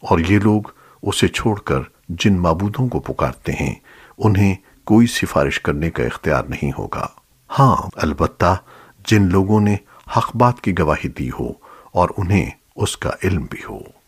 اور یہ لوگ اسے چھوڑ کر جن معبودوں کو پکارتے ہیں، انہیں کوئی سفارش کرنے کا اختیار نہیں ہوگا۔ ہاں البتہ جن لوگوں نے حق بات کی گواہی دی ہو اور انہیں اس کا علم بھی ہو۔